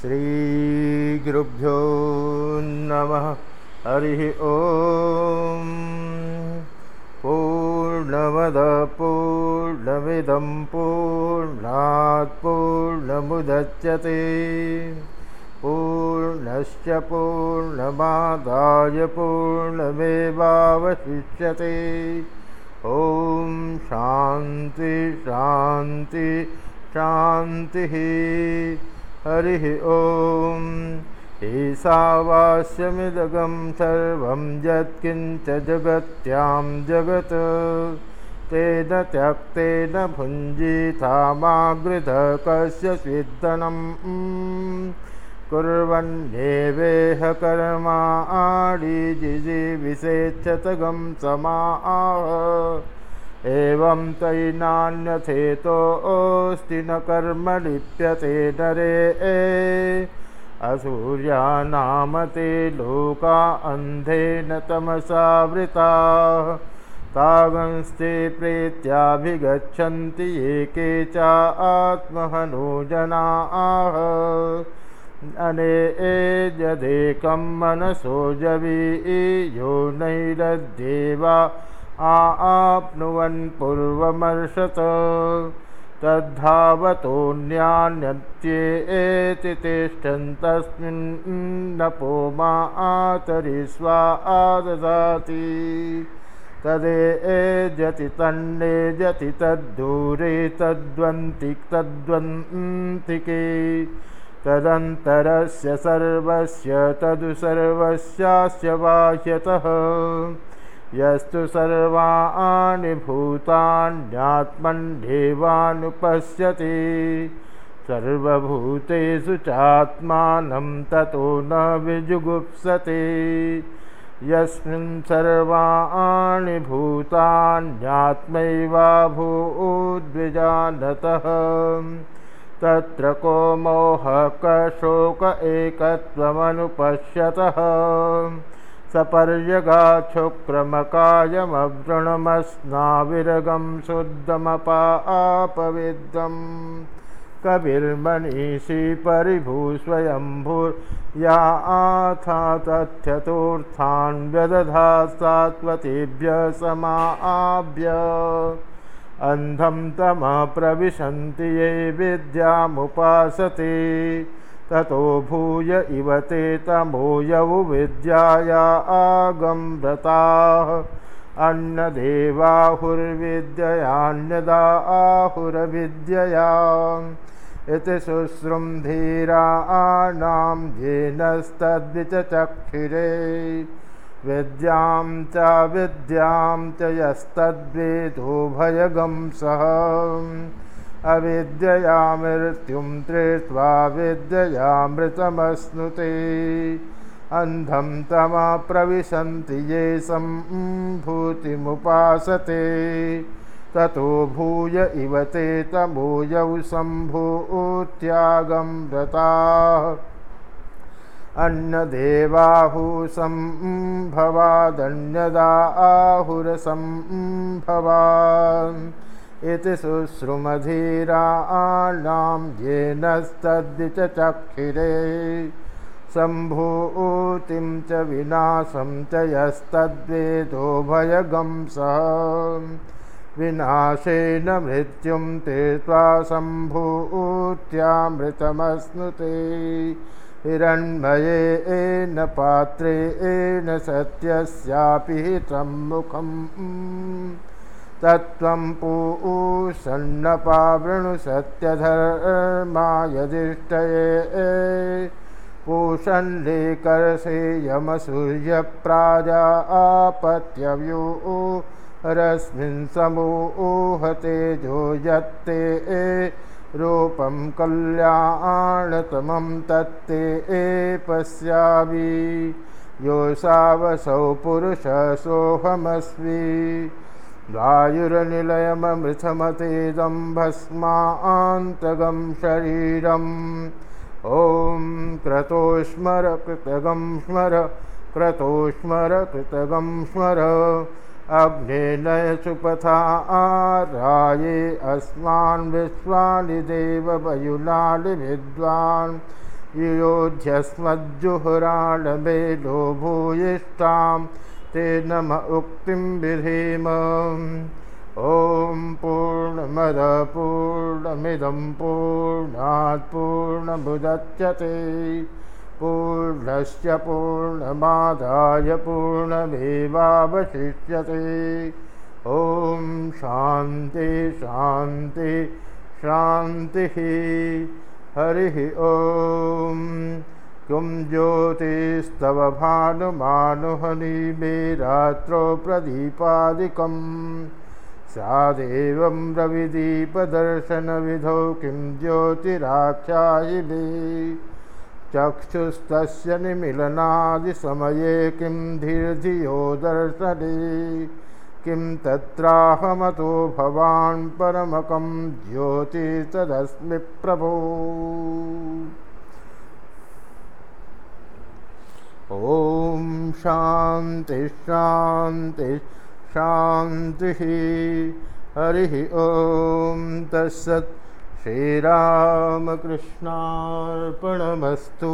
श्रीगुरुभ्यो नमः। हरिः ॐ पूर्णमदपूर्णमिदं पूर्णात् पूर्णमुदच्यते। पूर्णश्च पूर्णमादाय पूर्णमेवावशिष्यते। ॐ शान्ति शान्ति शान्तिः हरिः ॐ ईशावास्यमिदगं सर्वं यत्किञ्च जगत्यां जगत्। तेन त्यक्तेन भुञ्जीतामागृधः कस्य स्विद्धनं कुर्वन्येवेह कर्मा आडिजिविषेच्छतगं समाह एवं तैनान्यथेतोऽस्ति न कर्म लिप्यते नरे। असूर्या नाम ते लोका अन्धेन तमसावृताः तागंस्ते प्रेत्याभिगच्छन्ति ये के च आत्महनो जनाः। अने एजदेकं मनसो जवि यो नैरद्येवा आप्नुवन् पूर्वमर्षत तद्धावतोऽन्यान्यत्येति तिष्ठन्तस्मिन् नपो मा आतरि स्वा आददाति। तदेजति तन्नेजति तद्दूरे तद्वन्ति तद्वन्तिके। तदन्तरस्य सर्वस्य तदु सर्वस्यास्य बाह्यतः यस्तु सर्वाणि भूतान्यात्मन्येवानुपश्यति सर्वभूतेषु चात्मानं ततो न विजुगुप्सते। यस्मिन् सर्वाणि भूतान्यात्मैवाभूद्विजानतः तत्र को मोहकशोक एकत्वमनुपश्यतः सपर्यगाच्छुक्रमकायमवृणमस्नाविरगं शुद्धमपापविद्धम् कविर्मनीषी परिभूस्वयम्भूर्या आथा तथ्यतोऽर्थान् व्यदधा सात्वतेभ्य समाभ्य अन्धं तमः प्रविशन्ति ये विद्यामुपासते ततो भूय इव ते तमोयौ विद्याया आगम्रताः अन्नदेवाहुर्विद्ययान्यदा आहुरविद्यया इति शुश्रुं धीराणां येनस्तद्विचक्षिरे विद्यां च विद्यां च यस्तद्वेदोभयगं सः अविद्यया मृत्युं त्रीत्वा विद्ययामृतमश्नुते अन्धं तमा प्रविशन्ति ये सम्भूतिमुपासते। ततो भूय इव ते तमोयौ सम्भूत्यागं व्रताः। अन्यदेवाहुसम्भवादन्यदा आहुरसम्भवान् इति शुश्रुमधीराणां येनस्तद्विचक्षिरे सम्भूतिं च विनाशं च यस्तद्वेदोभयगं सः। विनाशेन मृत्युं तीर्त्वा सम्भूत्यामृतमश्नुते हिरण्मये एन पात्रे एन सत्यस्यापि हितं मुखम् तत्त्वं पूषन्नपावृणुसत्यधर्मायदिष्टये पूषन्लेकर्षेयमसूर्यप्राजा आपत्यव्यो रस्मिन् समूहतेजो यत्ते रूपं कल्याणतमं तत्ते पश्यामि। योऽसावसौ पुरुषसोऽहमस्मि वायुरनिलयममृथमतेदं भस्मान्तगं शरीरम्। ॐ क्रतोस्मर कृतगं स्मर क्रतोस्मर कृतगं स्मर। अग्नेनय सुपथा आराये अस्मान् विश्वानि देववयुनानि विद्वान्। योध्यस्मज्जुहुराणमेलो भूयिष्ठां ते नम उक्तिं विधेम। ॐ पूर्णमदपूर्णमिदं पूर्णात् पूर्णमुदच्यते। पूर्णस्य पूर्णमादाय पूर्णमेवावशिष्यते। ॐ शान्ति शान्ति शान्तिः। हरिः ॐ किं ज्योतिस्तव भानुमानुहनि मे रात्रौ प्रदीपादिकम् स्यादेवं रविदीपदर्शनविधौ किं ज्योतिराख्यायि मे। चक्षुस्तस्य निमिलनादिसमये किं धीर्धियो दर्शने किं तत्राहमतो भवान् परमकं ज्योति तदस्मि प्रभो ॐ शान्तिः शान्तिः हरिः ॐ तत्सत्। श्रीरामकृष्णार्पणमस्तु